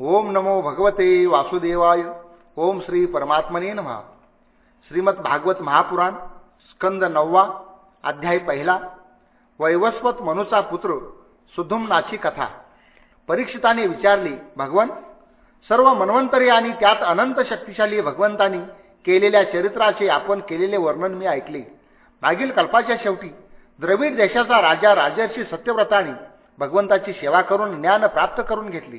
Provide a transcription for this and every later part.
ओम नमो भगवते वासुदेवाय. ओम श्री परमात्मने नमः. श्रीमद भागवत महापुराण स्कंद नववा अध्याय पहिला. वैवस्वत मनुचा पुत्र सुधुमनाची कथा. परीक्षिताने विचारली भगवन सर्व मन्वंतरी आणि त्यात अनंत शक्तिशाली भगवंतांनी केलेल्या चरित्राचे आपण केलेले वर्णन मी ऐकले. मागील कल्पाच्या शेवटी द्रविड देशाचा राजा राजर्षी सत्यव्रताने भगवंताची सेवा करून ज्ञान प्राप्त करून घेतली.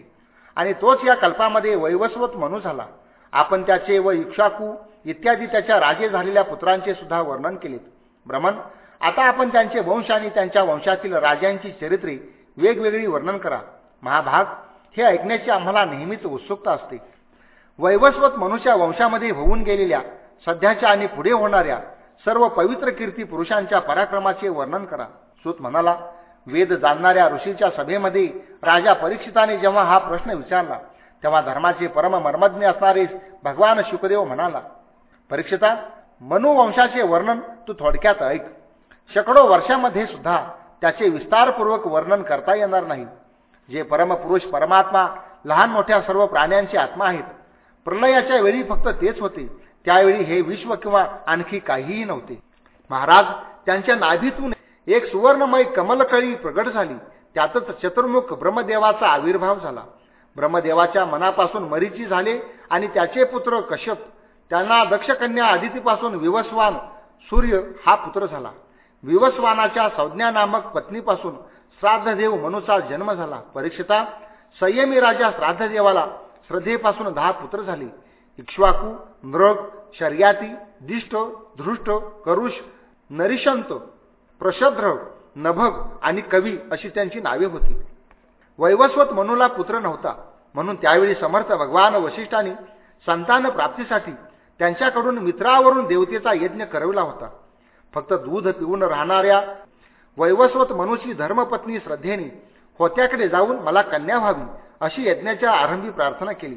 आणि तोच या कल्पामध्ये वैवस्वत म्हणू झाला. आपण त्याचे व इक्षाकू इत्यादी त्याच्या राजे झालेल्या पुत्रांचे सुद्धा वर्णन केलेत. भ्रमण आता आपण त्यांचे वंश आणि त्यांच्या वंशातील राजांची चरित्रे वेगवेगळी वर्णन करा. महाभाग हे ऐकण्याची आम्हाला नेहमीच उत्सुकता असते. वैवस्वत मनुष्या वंशामध्ये होऊन गेलेल्या सध्याच्या आणि पुढे होणाऱ्या सर्व पवित्र कीर्ती पुरुषांच्या पराक्रमाचे वर्णन करा. सुत म्हणाला वेद जाणणाऱ्या ऋषीच्या सभेमध्ये राजा परीक्षिताने जेव्हा हा प्रश्न विचारला तेव्हा धर्माचे परम मर्मज्ञ असणारे भगवान शुकदेव म्हणाला परीक्षिता मनुवंशाचे वर्णन तू थोडक्यात ऐक. शेकडो वर्षामध्ये सुद्धा त्याचे विस्तारपूर्वक वर्णन करता येणार नाही. जे परमपुरुष परमात्मा लहान मोठ्या सर्व प्राण्यांची आत्मा आहेत प्रलयाच्या वेळी फक्त तेच होते त्यावेळी हे विश्व किंवा आणखी काहीही नव्हते. महाराज त्यांच्या नाभीतून एक सुवर्णमय कमलकळी प्रगट झाली. त्यातच चतुर्मुख ब्रह्मदेवाचा आविर्भाव झाला. ब्रह्मदेवाच्या मनापासून मरीची झाले आणि त्याचे पुत्र कश्यप त्यांना दक्षकन्या आदितीपासून विवस्वान सूर्य हा पुत्र झाला. विवस्वानाच्या संज्ञा नामक पत्नीपासून श्राद्धदेव मनुचा जन्म झाला. परीक्षिता संयमी राजा श्राद्धदेवाला श्रद्धेपासून दहा पुत्र झाले. इक्ष्वाकू नृग शर्याती दिष्ट धृष्ट करुष नरिशंत प्रशद्र नभग आणि कवी अशी त्यांची नावे होती. वैवस्वत मनुला पुत्र नव्हता. म्हणून त्यावेळी समर्थ भगवान वशिष्ठांनी संतान प्राप्तीसाठी त्यांच्याकडून मित्रावरून देवतेचा यज्ञ करविला होता. फक्त दूध पिऊन राहणाऱ्या वैवस्वत मनुची धर्मपत्नी श्रद्धेने होत्याकडे जाऊन मला कन्या व्हावी अशी यज्ञाच्या आरंभी प्रार्थना केली.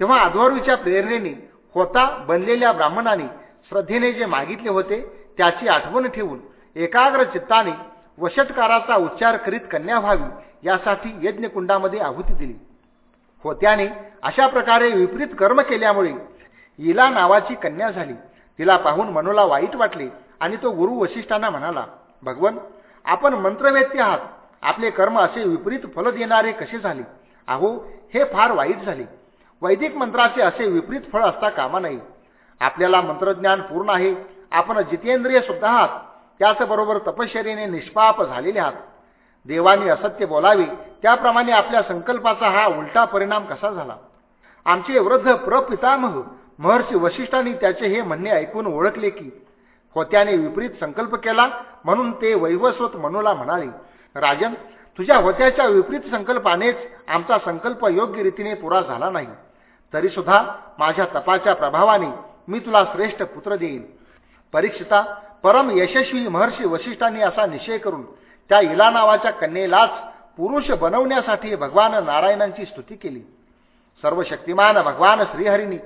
तेव्हा अध्वर्वीच्या प्रेरणेने होता बनलेल्या ब्राह्मणाने श्रद्धेने जे मागितले होते त्याची आठवण ठेवून एकाग्र चित्ताने वशटकाराचा उच्चार करीत कन्या व्हावी यासाठी यज्ञकुंडामध्ये आहुती दिली. होत्याने अशा प्रकारे विपरीत कर्म केल्यामुळे इला नावाची कन्या झाली. तिला पाहून मनोला वाईट वाटले आणि तो गुरु वशिष्ठांना म्हणाला भगवन आपण मंत्रवेत्य आहात. आपले कर्म असे विपरीत फल देणारे कसे झाले? अहो हे फार वाईट झाले. वैदिक मंत्राचे असे विपरीत फळ असता कामा नाही आपल्याला मंत्रज्ञान पूर्ण आहे. आपण जितेंद्रिय सुद्धा आहात. त्याचबरोबर तपश्चर्याने निष्पाप झालेले आहात. देवानी असत्य बोलावे त्याप्रमाणे आपल्या संकल्पाचा हा उलटा परिणाम कसा झाला? आमचे वृद्ध प्रपितामह महर्षी वशिष्ठांनी त्याचे हे म्हणणे ऐकून ओळखले की होत्याने विपरीत संकल्प केला म्हणून ते वैवस्वत मनूला म्हणाले राजन तुझ्या होत्याच्या विपरीत संकल्पानेच आमचा संकल्प योग्य रीतीने पुरा झाला नाही. तरीसुद्धा माझ्या तपाच्या प्रभावाने मी तुला श्रेष्ठ पुत्र देईन. परीक्षिता परम यशस्वी महर्षी वशिष्ठांनी असा निश्चय करून त्या इला नावाच्या कन्येलाच पुरुष बनवण्यासाठी भगवान नारायणांची स्तुती केली. सर्व शक्तिमान भगवान श्रीहरींनी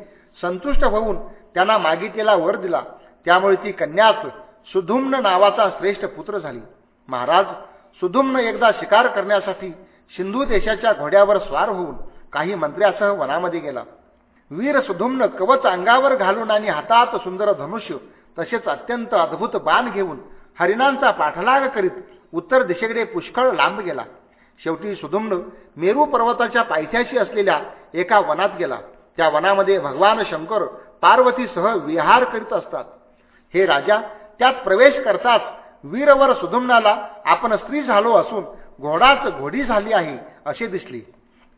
संतुष्ट होऊन त्यांना मागितलेला वर दिला. त्यामुळे ती कन्याच सुधुम्न नावाचा श्रेष्ठ पुत्र झाली. महाराज सुधुम्न एकदा शिकार करण्यासाठी सिंधू देशाच्या घोड्यावर स्वार होऊन काही मंत्र्यासह वनामध्ये गेला. वीर सुधुम्न कवच अंगावर घालून आणि हातात सुंदर धनुष्य तसेच अत्यंत अद्भुत बाण घेऊन हरिणांचा पाठलाग करीत उत्तर दिशेकडे पुष्कळ लांब गेला. शेवटी सुधुम्न मेरू पर्वताच्या पायथ्याशी असलेल्या एका वनात गेला. त्या वनामध्ये भगवान शंकर पार्वतीसह विहार करीत असतात. हे राजा त्यात प्रवेश करताच वीरवर सुधुम्नाला आपण स्त्री झालो असून घोडाच घोडी झाली आहे असे दिसली.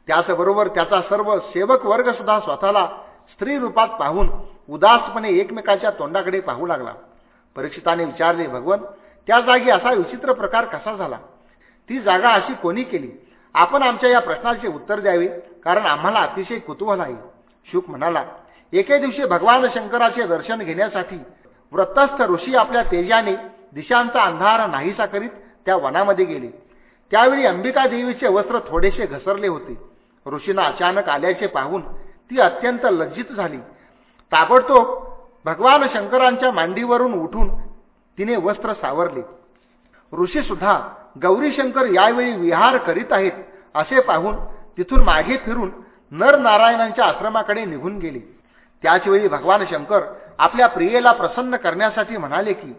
त्याचबरोबर त्याचा सर्व सेवक वर्ग सुद्धा स्वतःला स्त्री रूपात पाहून उदासपणे एकमेकाच्या तोंडाकडे पाहू लागला. परीक्षिताने विचारले भगवन त्या जागी असा विचित्र प्रकार कसा झाला? ती जागा अशी कोणी केली? आपण आमच्या या प्रश्नाचे उत्तर द्यावे कारण आम्हाला अतिशय कुतूहल आहे. शुक म्हणाला एके दिवशी भगवान शंकराचे दर्शन घेण्यासाठी व्रतस्थ ऋषी आपल्या तेजाने दिशांचा अंधार नाहीसा करीत त्या वनामध्ये गेले. त्यावेळी अंबिका देवीचे वस्त्र थोडेसे घसरले होते. ऋषींना अचानक आल्याचे पाहून ती अत्यंत लज्जित झाली. ताबडतोब भगवान शंकरांच्या मांडीवरून उठून तिने वस्त्र सावरले. ऋषीसुद्धा गौरीशंकर यावेळी विहार करीत आहेत असे पाहून तिथून मागे फिरून नरनारायणांच्या आश्रमाकडे निघून गेले. त्याचवेळी भगवान शंकर आपल्या प्रियेला प्रसन्न करण्यासाठी म्हणाले की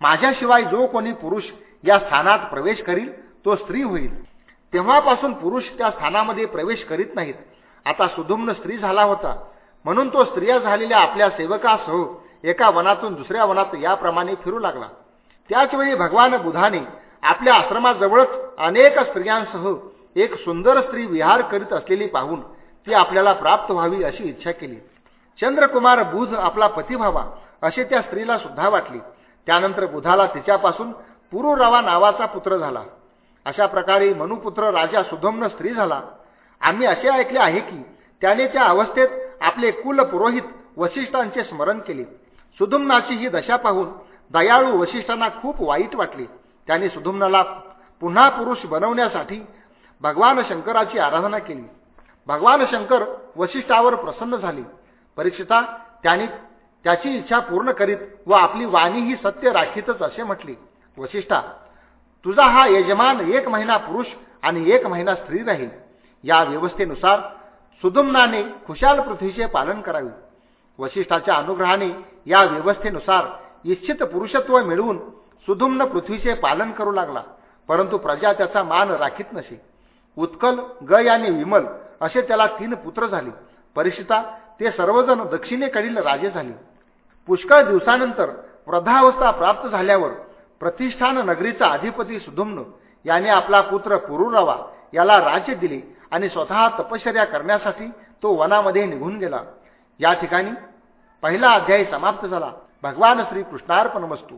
माझ्याशिवाय जो कोणी पुरुष या स्थानात प्रवेश करील तो स्त्री होईल. तेव्हापासून पुरुष त्या स्थानामध्ये प्रवेश करीत नाहीत. आता सुधुम्न स्त्री झाला होता. म्हणून तो स्त्रिया झालेल्या आपल्या सेवकासह एका वनातून दुसऱ्या वनात याप्रमाणे फिरू लागला. त्याचवेळी भगवान बुधाने आपल्या आश्रमाजवळच अनेक स्त्रियांसह एक सुंदर स्त्री विहार करीत असलेली पाहून ती आपल्याला प्राप्त व्हावी अशी इच्छा केली. चंद्रकुमार बुध आपला पती व्हावा असे त्या स्त्रीला सुद्धा वाटली. त्यानंतर बुधाला तिच्यापासून पुरुरावा नावाचा पुत्र झाला. अशा प्रकारे मनुपुत्र राजा सुधम्न स्त्री झाला. आम्ही असे ऐकले आहे की त्याने त्या अवस्थेत आपले कुल पुरोहित वशिष्ठांचे स्मरण केले. सुधुम्नाची ही दशा पाहून दयाळू वशिष्ठांना खूप वाईट वाटले. त्याने सुधुम्नाला पुन्हा पुरुष बनवण्यासाठी भगवान शंकराची आराधना केली. भगवान शंकर वशिष्ठावर प्रसन्न झाले. परीक्षिता त्यांनी त्याची इच्छा पूर्ण करीत व आपली वाणी ही सत्य राखीतच असे म्हटले. वशिष्ठा तुझा हा यजमान एक महिना पुरुष आणि एक महिना स्त्री राहील या व्यवस्थेनुसार सुदुम्नाने खुशाल पृथ्वीचे पालन करावे. वशिष्ठाच्या अनुग्रहाने या व्यवस्थेनुसार इच्छित पुरुषत्व मिळवून सुदुम्न पृथ्वीचे पालन करू लागला परंतु प्रजा त्याचा मान राखीत नसे. उत्कल गय आणि विमल असे त्याला तीन पुत्र झाले. परिषिता ते सर्वजण दक्षिणेकडील राजे झाले. पुष्कळ दिवसानंतर वृद्धावस्था प्राप्त झाल्यावर प्रतिष्ठान नगरीचा अधिपती सुधुम्न याने आपला पुत्र पुरुरावा याला राज्य दिले आणि स्वतः तपश्चर्या करण्यासाठी तो वनामध्ये निघून गेला. या ठिकाणी पहिला अध्याय समाप्त झाला. भगवान श्री कृष्णार्पण वस्तू